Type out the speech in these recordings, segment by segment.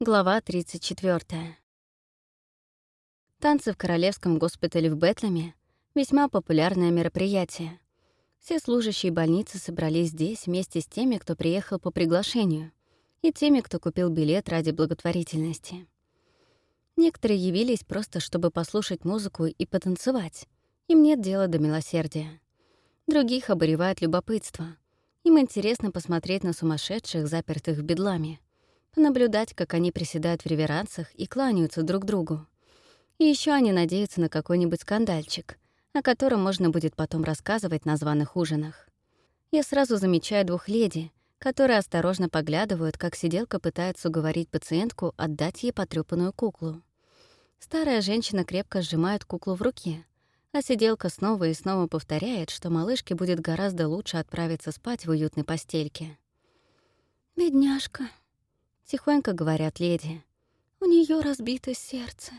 Глава 34. Танцы в Королевском госпитале в Бетлеме — весьма популярное мероприятие. Все служащие больницы собрались здесь вместе с теми, кто приехал по приглашению, и теми, кто купил билет ради благотворительности. Некоторые явились просто, чтобы послушать музыку и потанцевать. Им нет дела до милосердия. Других обуревает любопытство. Им интересно посмотреть на сумасшедших, запертых в бедламе — наблюдать, как они приседают в реверансах и кланяются друг другу. И еще они надеются на какой-нибудь скандальчик, о котором можно будет потом рассказывать на званых ужинах. Я сразу замечаю двух леди, которые осторожно поглядывают, как сиделка пытается уговорить пациентку отдать ей потрёпанную куклу. Старая женщина крепко сжимает куклу в руке, а сиделка снова и снова повторяет, что малышке будет гораздо лучше отправиться спать в уютной постельке. «Бедняжка», Тихонько говорят леди. У нее разбито сердце.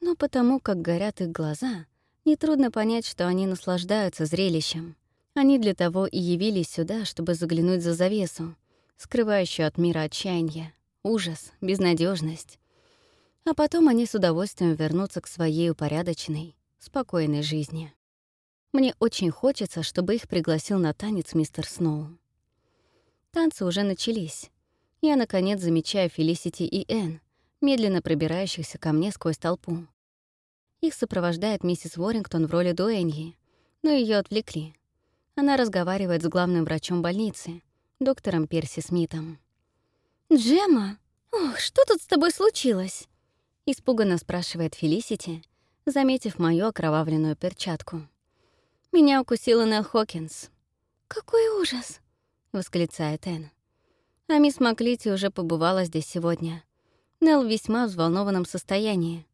Но потому, как горят их глаза, нетрудно понять, что они наслаждаются зрелищем. Они для того и явились сюда, чтобы заглянуть за завесу, скрывающую от мира отчаяние, ужас, безнадежность. А потом они с удовольствием вернутся к своей упорядоченной, спокойной жизни. Мне очень хочется, чтобы их пригласил на танец мистер Сноу. Танцы уже начались, я, наконец, замечаю Фелисити и Энн, медленно пробирающихся ко мне сквозь толпу. Их сопровождает миссис Уоррингтон в роли дуэньи, но ее отвлекли. Она разговаривает с главным врачом больницы, доктором Перси Смитом. «Джемма, ох, что тут с тобой случилось?» — испуганно спрашивает Фелисити, заметив мою окровавленную перчатку. «Меня укусила Нелл Хокинс». «Какой ужас!» — восклицает Энн. А мисс Маклити уже побывала здесь сегодня. Нелл в весьма взволнованном состоянии.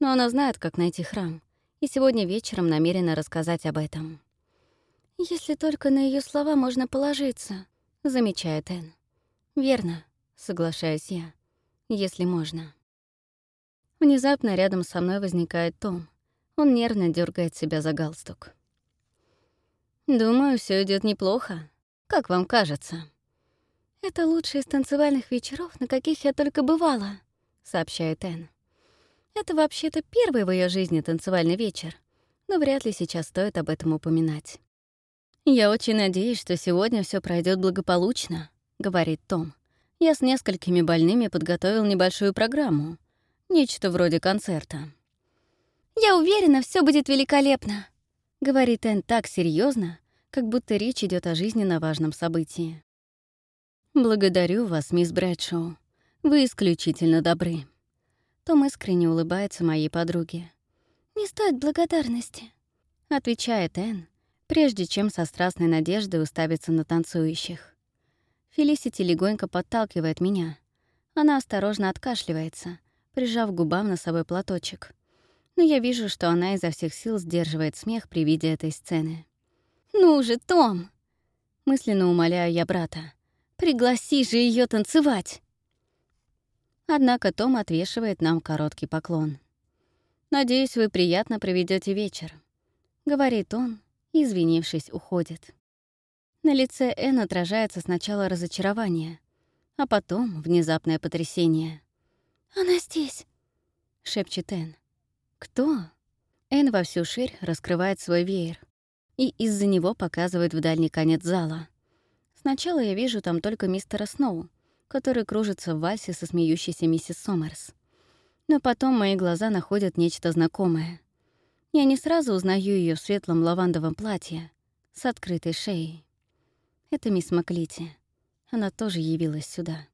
Но она знает, как найти храм, и сегодня вечером намерена рассказать об этом. «Если только на ее слова можно положиться», — замечает Энн. «Верно», — соглашаюсь я, — «если можно». Внезапно рядом со мной возникает Том. Он нервно дергает себя за галстук. «Думаю, все идет неплохо. Как вам кажется?» «Это лучший из танцевальных вечеров, на каких я только бывала», — сообщает Энн. «Это вообще-то первый в ее жизни танцевальный вечер, но вряд ли сейчас стоит об этом упоминать». «Я очень надеюсь, что сегодня все пройдет благополучно», — говорит Том. «Я с несколькими больными подготовил небольшую программу. Нечто вроде концерта». «Я уверена, все будет великолепно», — говорит Энн так серьезно, как будто речь идет о жизненно важном событии. «Благодарю вас, мисс Брэдшоу. Вы исключительно добры». Том искренне улыбается моей подруге. «Не стоит благодарности», — отвечает Энн, прежде чем со страстной надеждой уставиться на танцующих. Фелисити легонько подталкивает меня. Она осторожно откашливается, прижав губам на собой платочек. Но я вижу, что она изо всех сил сдерживает смех при виде этой сцены. «Ну же, Том!» Мысленно умоляю я брата. Пригласи же ее танцевать!» Однако Том отвешивает нам короткий поклон. «Надеюсь, вы приятно проведете вечер», — говорит он, извинившись, уходит. На лице Энн отражается сначала разочарование, а потом внезапное потрясение. «Она здесь!» — шепчет Энн. «Кто?» Энн во всю ширь раскрывает свой веер и из-за него показывает в дальний конец зала. Сначала я вижу там только мистера Сноу, который кружится в вальсе со смеющейся миссис Сомерс. Но потом мои глаза находят нечто знакомое. Я не сразу узнаю ее в светлом лавандовом платье с открытой шеей. Это мисс Маклити. Она тоже явилась сюда.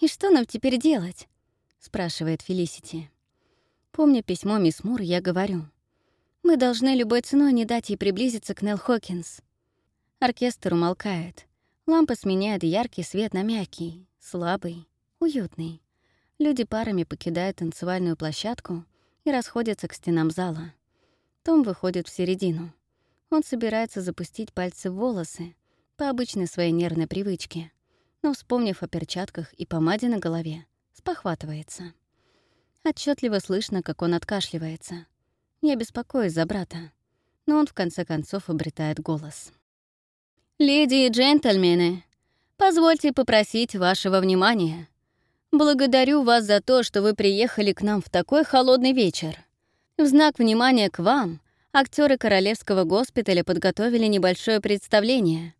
«И что нам теперь делать?» — спрашивает Фелисити. Помня письмо мисс Мур, я говорю. «Мы должны любой ценой не дать ей приблизиться к Нелл Хокинс. Оркестр умолкает. Лампа сменяет яркий свет на мягкий, слабый, уютный. Люди парами покидают танцевальную площадку и расходятся к стенам зала. Том выходит в середину. Он собирается запустить пальцы в волосы по обычной своей нервной привычке, но, вспомнив о перчатках и помаде на голове, спохватывается. Отчетливо слышно, как он откашливается. Я беспокоюсь за брата, но он в конце концов обретает голос. «Леди и джентльмены, позвольте попросить вашего внимания. Благодарю вас за то, что вы приехали к нам в такой холодный вечер. В знак внимания к вам актеры Королевского госпиталя подготовили небольшое представление.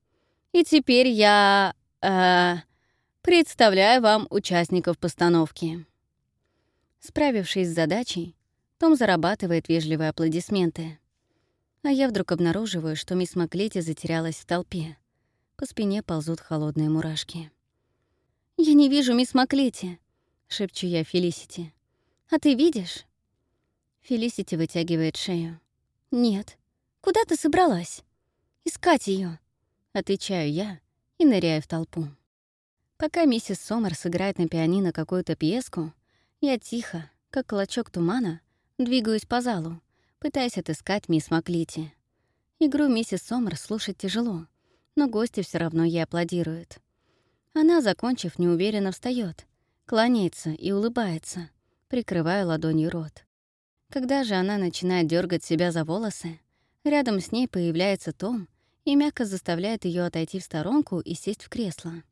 И теперь я... Э, представляю вам участников постановки». Справившись с задачей, Том зарабатывает вежливые аплодисменты. А я вдруг обнаруживаю, что мисс Маклетти затерялась в толпе. По спине ползут холодные мурашки. «Я не вижу мисс Маклетти», — шепчу я Фелисити. «А ты видишь?» Фелисити вытягивает шею. «Нет. Куда ты собралась?» «Искать ее, отвечаю я и ныряю в толпу. Пока миссис Сомер сыграет на пианино какую-то пьеску, я тихо, как клочок тумана, двигаюсь по залу, пытаясь отыскать мисс Маклити. Игру миссис Сомер слушать тяжело, но гости все равно ей аплодируют. Она, закончив, неуверенно встает, кланяется и улыбается, прикрывая ладонью рот. Когда же она начинает дергать себя за волосы, рядом с ней появляется Том и мягко заставляет ее отойти в сторонку и сесть в кресло.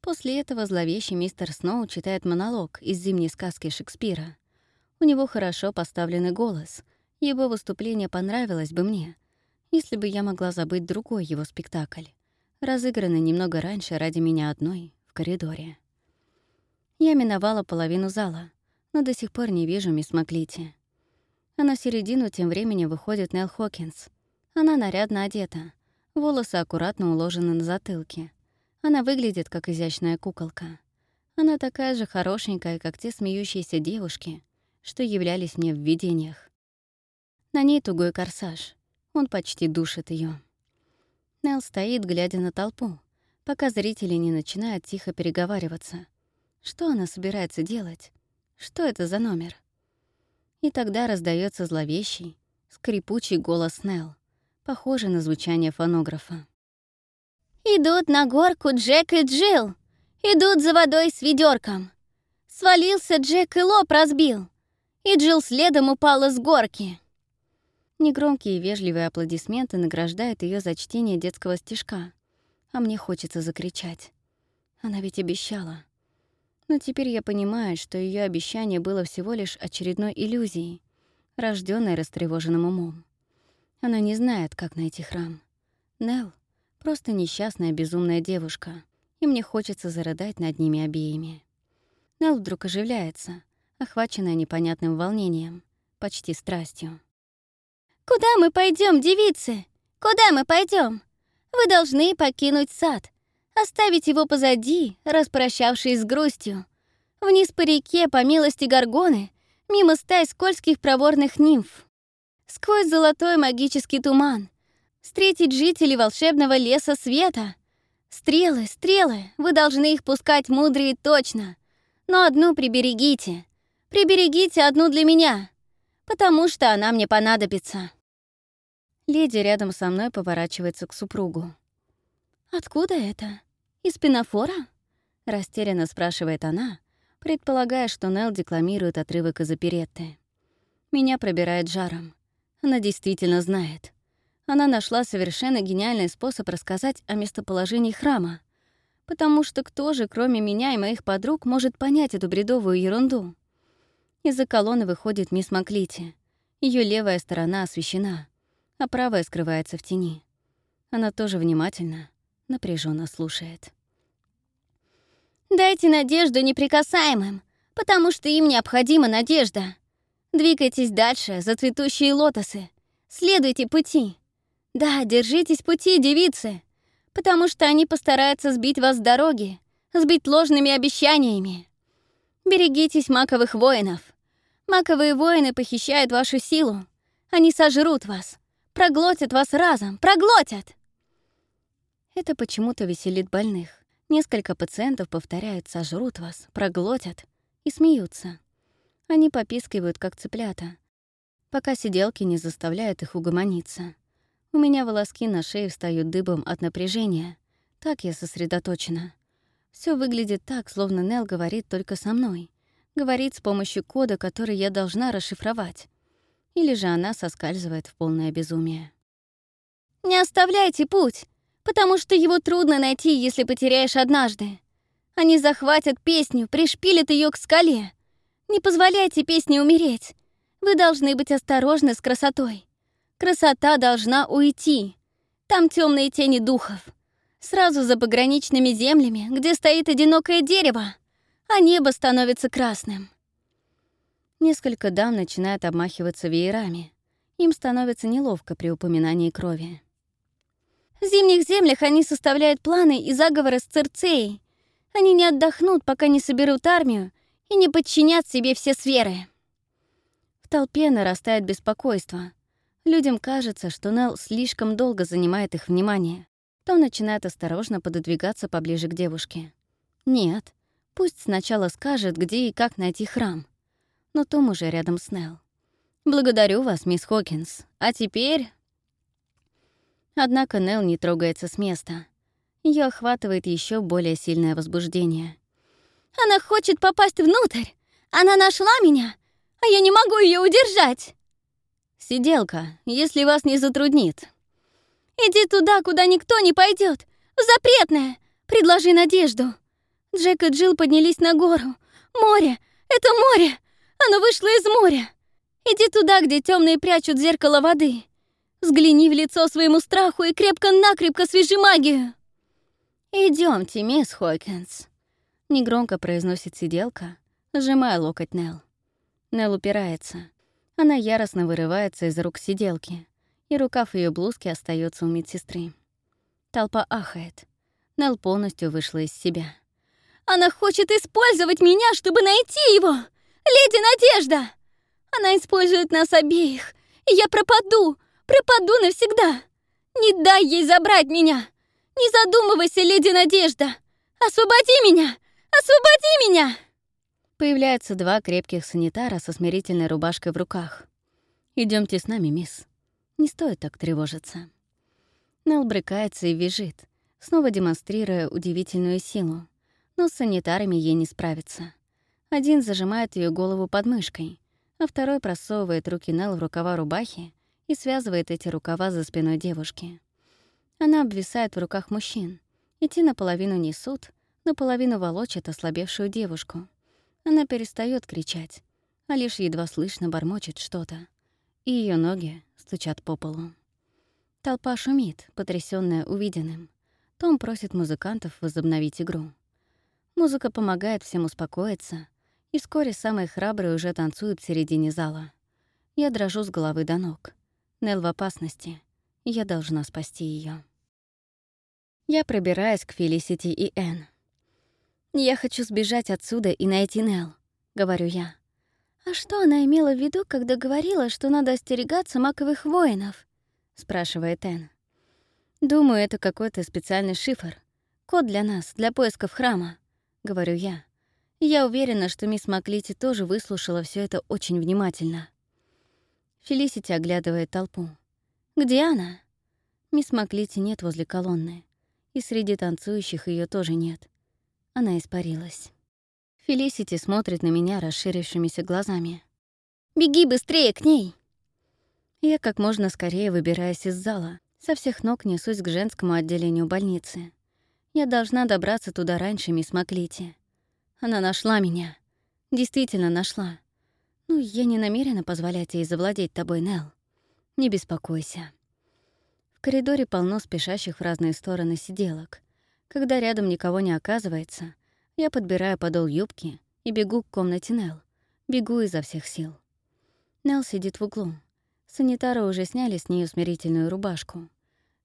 После этого зловещий мистер Сноу читает монолог из зимней сказки Шекспира. У него хорошо поставленный голос. Его выступление понравилось бы мне, если бы я могла забыть другой его спектакль разыграны немного раньше ради меня одной в коридоре. Я миновала половину зала, но до сих пор не вижу мисс Маклити. А на середину тем временем выходит Нелл Хокинс. Она нарядно одета, волосы аккуратно уложены на затылке. Она выглядит как изящная куколка. Она такая же хорошенькая, как те смеющиеся девушки, что являлись мне в видениях. На ней тугой корсаж. Он почти душит ее. Нел стоит, глядя на толпу, пока зрители не начинают тихо переговариваться. Что она собирается делать? Что это за номер? И тогда раздается зловещий, скрипучий голос Нел, похожий на звучание фонографа. «Идут на горку Джек и Джилл! Идут за водой с ведерком! Свалился Джек и лоб разбил, и Джилл следом упала с горки!» Негромкие и вежливые аплодисменты награждают ее за чтение детского стишка. А мне хочется закричать. Она ведь обещала. Но теперь я понимаю, что ее обещание было всего лишь очередной иллюзией, рожденной растревоженным умом. Она не знает, как найти храм. Нел просто несчастная безумная девушка, и мне хочется зарыдать над ними обеими. Нел вдруг оживляется, охваченная непонятным волнением, почти страстью. «Куда мы пойдем, девицы? Куда мы пойдем? Вы должны покинуть сад, оставить его позади, распрощавшись с грустью. Вниз по реке, по милости Горгоны, мимо стай скользких проворных нимф. Сквозь золотой магический туман. Встретить жителей волшебного леса света. Стрелы, стрелы, вы должны их пускать мудро и точно. Но одну приберегите. Приберегите одну для меня, потому что она мне понадобится. Леди рядом со мной поворачивается к супругу. «Откуда это? Из пенофора?» — растерянно спрашивает она, предполагая, что Нелл декламирует отрывок из оперетты. Меня пробирает жаром. Она действительно знает. Она нашла совершенно гениальный способ рассказать о местоположении храма. Потому что кто же, кроме меня и моих подруг, может понять эту бредовую ерунду? Из-за колонны выходит мисс Маклити. Ее левая сторона освещена а правая скрывается в тени. Она тоже внимательно, напряженно слушает. «Дайте надежду неприкасаемым, потому что им необходима надежда. Двигайтесь дальше, за цветущие лотосы. Следуйте пути. Да, держитесь пути, девицы, потому что они постараются сбить вас с дороги, сбить ложными обещаниями. Берегитесь маковых воинов. Маковые воины похищают вашу силу. Они сожрут вас, Проглотят вас разом! Проглотят!» Это почему-то веселит больных. Несколько пациентов повторяют «сожрут вас», «проглотят» и смеются. Они попискивают, как цыплята, пока сиделки не заставляют их угомониться. У меня волоски на шее встают дыбом от напряжения. Так я сосредоточена. Все выглядит так, словно Нел говорит только со мной. Говорит с помощью кода, который я должна расшифровать или же она соскальзывает в полное безумие. «Не оставляйте путь, потому что его трудно найти, если потеряешь однажды. Они захватят песню, пришпилят ее к скале. Не позволяйте песне умереть. Вы должны быть осторожны с красотой. Красота должна уйти. Там темные тени духов. Сразу за пограничными землями, где стоит одинокое дерево, а небо становится красным. Несколько дам начинают обмахиваться веерами. Им становится неловко при упоминании крови. В зимних землях они составляют планы и заговоры с Церцеей. Они не отдохнут, пока не соберут армию и не подчинят себе все сферы. В толпе нарастает беспокойство. Людям кажется, что Нелл слишком долго занимает их внимание. То начинает осторожно пододвигаться поближе к девушке. Нет, пусть сначала скажет, где и как найти храм. Но Том уже рядом с Нелл. «Благодарю вас, мисс Хокинс. А теперь Однако Нел не трогается с места. Ее охватывает еще более сильное возбуждение. «Она хочет попасть внутрь! Она нашла меня, а я не могу ее удержать!» «Сиделка, если вас не затруднит». «Иди туда, куда никто не пойдет. Запретная! Предложи надежду!» Джек и Джилл поднялись на гору. «Море! Это море! Оно вышло из моря! Иди туда, где темные прячут зеркало воды. Взгляни в лицо своему страху и крепко-накрепко свяжи магию!» Идемте, мисс Хокинс», — негромко произносит сиделка, сжимая локоть Нел. Нел упирается. Она яростно вырывается из рук сиделки, и рукав ее блузки остается у медсестры. Толпа ахает. Нел полностью вышла из себя. «Она хочет использовать меня, чтобы найти его! Леди Надежда! Она использует нас обеих, я пропаду, Пропаду навсегда! Не дай ей забрать меня! Не задумывайся, леди Надежда! Освободи меня! Освободи меня!» Появляются два крепких санитара со смирительной рубашкой в руках. Идемте с нами, мисс. Не стоит так тревожиться». Нелл брыкается и визжит, снова демонстрируя удивительную силу. Но с санитарами ей не справиться. Один зажимает ее голову под мышкой, а второй просовывает руки Нелл в рукава рубахи и связывает эти рукава за спиной девушки. Она обвисает в руках мужчин, и те наполовину несут, наполовину волочат ослабевшую девушку. Она перестает кричать, а лишь едва слышно бормочет что-то, и ее ноги стучат по полу. Толпа шумит, потрясённая увиденным. Том просит музыкантов возобновить игру. Музыка помогает всем успокоиться, и вскоре самые храбрые уже танцуют в середине зала. Я дрожу с головы до ног. Нел в опасности. Я должна спасти ее. Я пробираюсь к Фелисити и Энн. «Я хочу сбежать отсюда и найти Нел», — говорю я. «А что она имела в виду, когда говорила, что надо остерегаться маковых воинов?» — спрашивает Энн. «Думаю, это какой-то специальный шифр. Код для нас, для поисков храма», — говорю я. Я уверена, что мисс Маклити тоже выслушала все это очень внимательно. Фелисити оглядывает толпу. «Где она?» Мисс Маклити нет возле колонны. И среди танцующих ее тоже нет. Она испарилась. Фелисити смотрит на меня расширившимися глазами. «Беги быстрее к ней!» Я как можно скорее выбираюсь из зала. Со всех ног несусь к женскому отделению больницы. Я должна добраться туда раньше мисс Маклити. Она нашла меня. Действительно нашла. «Ну, я не намерена позволять ей завладеть тобой, Нелл. Не беспокойся». В коридоре полно спешащих в разные стороны сиделок. Когда рядом никого не оказывается, я подбираю подол юбки и бегу к комнате Нелл. Бегу изо всех сил. Нелл сидит в углу. Санитары уже сняли с нее смирительную рубашку.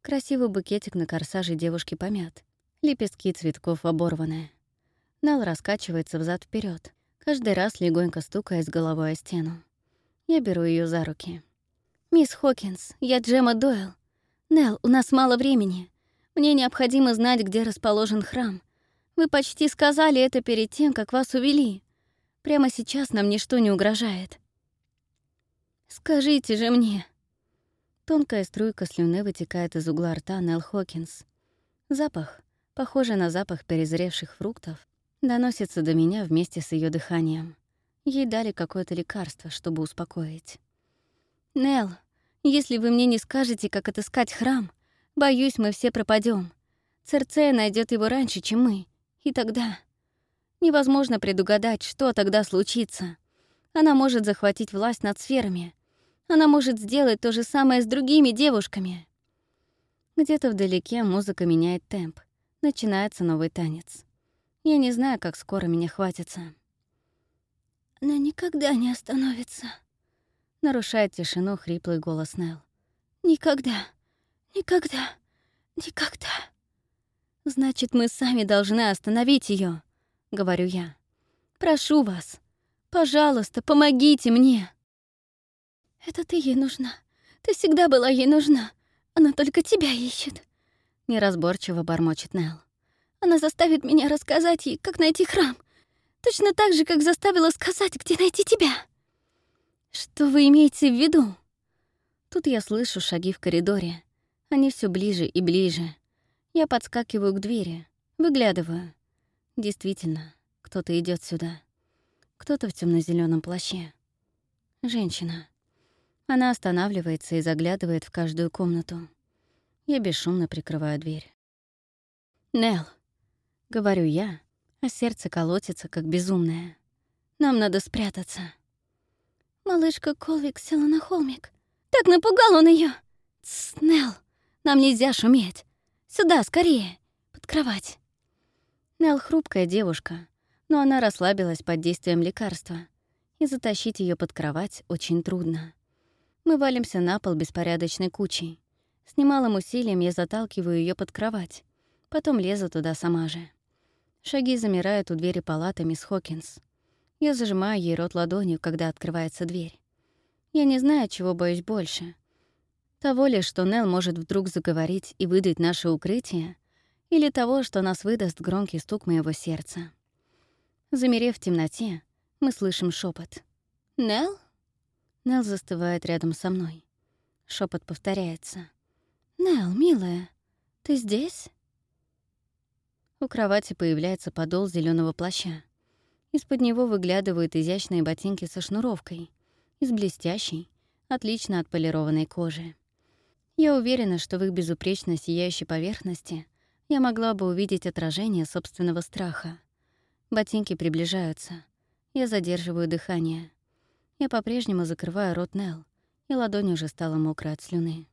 Красивый букетик на корсаже девушки помят. Лепестки цветков оборваны. Нелл раскачивается взад вперед каждый раз легонько стукая с головой о стену. Я беру ее за руки. «Мисс Хокинс, я Джема Дойл. Нелл, у нас мало времени. Мне необходимо знать, где расположен храм. Вы почти сказали это перед тем, как вас увели. Прямо сейчас нам ничто не угрожает. Скажите же мне». Тонкая струйка слюны вытекает из угла рта Нелл Хокинс. Запах, похожий на запах перезревших фруктов, доносится до меня вместе с ее дыханием. Ей дали какое-то лекарство, чтобы успокоить. «Нелл, если вы мне не скажете, как отыскать храм, боюсь, мы все пропадем. Церцея найдет его раньше, чем мы. И тогда... Невозможно предугадать, что тогда случится. Она может захватить власть над сферами. Она может сделать то же самое с другими девушками. Где-то вдалеке музыка меняет темп. Начинается новый танец. Я не знаю, как скоро меня хватится. Она никогда не остановится. Нарушает тишину хриплый голос Нел. Никогда, никогда, никогда. Значит, мы сами должны остановить ее, говорю я. Прошу вас, пожалуйста, помогите мне. Это ты ей нужна. Ты всегда была ей нужна. Она только тебя ищет. Неразборчиво бормочет Нел. Она заставит меня рассказать ей, как найти храм. Точно так же, как заставила сказать, где найти тебя. Что вы имеете в виду? Тут я слышу шаги в коридоре. Они все ближе и ближе. Я подскакиваю к двери, выглядываю. Действительно, кто-то идет сюда. Кто-то в темно зеленом плаще. Женщина. Она останавливается и заглядывает в каждую комнату. Я бесшумно прикрываю дверь. «Нелл», — говорю я, а сердце колотится, как безумное. «Нам надо спрятаться». Малышка Колвик села на холмик. Так напугал он ее. «Тсс, нам нельзя шуметь. Сюда, скорее, под кровать». Нелл хрупкая девушка, но она расслабилась под действием лекарства, и затащить ее под кровать очень трудно. Мы валимся на пол беспорядочной кучей. С немалым усилием я заталкиваю ее под кровать, потом лезу туда сама же. Шаги замирают у двери палаты мисс Хокинс. Я зажимаю ей рот ладонью, когда открывается дверь. Я не знаю, чего боюсь больше. Того ли, что Нелл может вдруг заговорить и выдать наше укрытие, или того, что нас выдаст громкий стук моего сердца. Замерев в темноте, мы слышим шепот. «Нелл?» Нелл застывает рядом со мной. Шепот повторяется. «Нелл, милая, ты здесь?» У кровати появляется подол зеленого плаща. Из-под него выглядывают изящные ботинки со шнуровкой, из блестящей, отлично отполированной кожи. Я уверена, что в их безупречно сияющей поверхности я могла бы увидеть отражение собственного страха. Ботинки приближаются. Я задерживаю дыхание. Я по-прежнему закрываю рот Нел, и ладонь уже стала мокрой от слюны.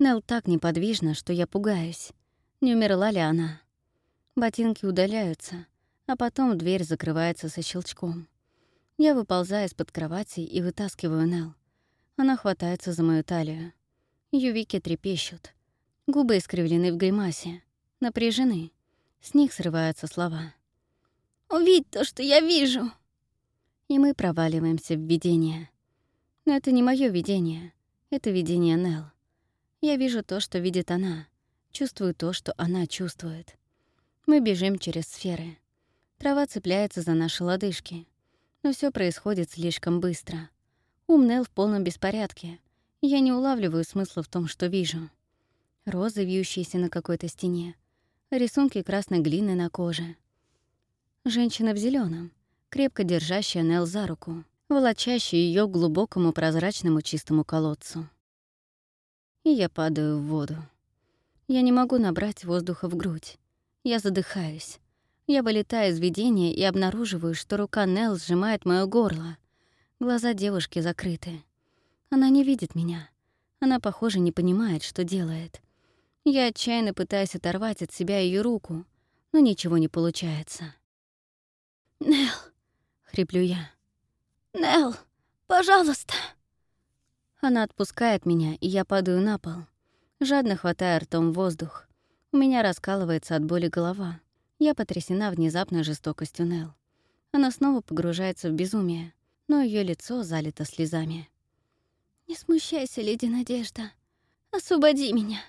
Нел так неподвижна, что я пугаюсь. Не умерла ли она? Ботинки удаляются, а потом дверь закрывается со щелчком. Я выползаю из-под кровати и вытаскиваю Нел. Она хватается за мою талию. Ее веки трепещут. Губы искривлены в гримасе. Напряжены. С них срываются слова. «Увидь то, что я вижу!» и мы проваливаемся в видение. Но это не мое видение, это видение Нел. Я вижу то, что видит она, чувствую то, что она чувствует. Мы бежим через сферы. Трава цепляется за наши лодыжки. Но все происходит слишком быстро. Ум Нел в полном беспорядке. Я не улавливаю смысла в том, что вижу. Розы, вьющиеся на какой-то стене. Рисунки красной глины на коже. Женщина в зеленом, крепко держащая Нел за руку, волочащая ее к глубокому прозрачному чистому колодцу. И я падаю в воду. Я не могу набрать воздуха в грудь. Я задыхаюсь. Я вылетаю из видения и обнаруживаю, что рука Нел сжимает моё горло. Глаза девушки закрыты. Она не видит меня. Она, похоже, не понимает, что делает. Я отчаянно пытаюсь оторвать от себя ее руку, но ничего не получается. «Нелл!» хриплю я. «Нелл, пожалуйста!» Она отпускает меня, и я падаю на пол, жадно хватая ртом воздух. У меня раскалывается от боли голова. Я потрясена внезапной жестокостью Нелл. Она снова погружается в безумие, но ее лицо залито слезами. «Не смущайся, леди Надежда. Освободи меня!»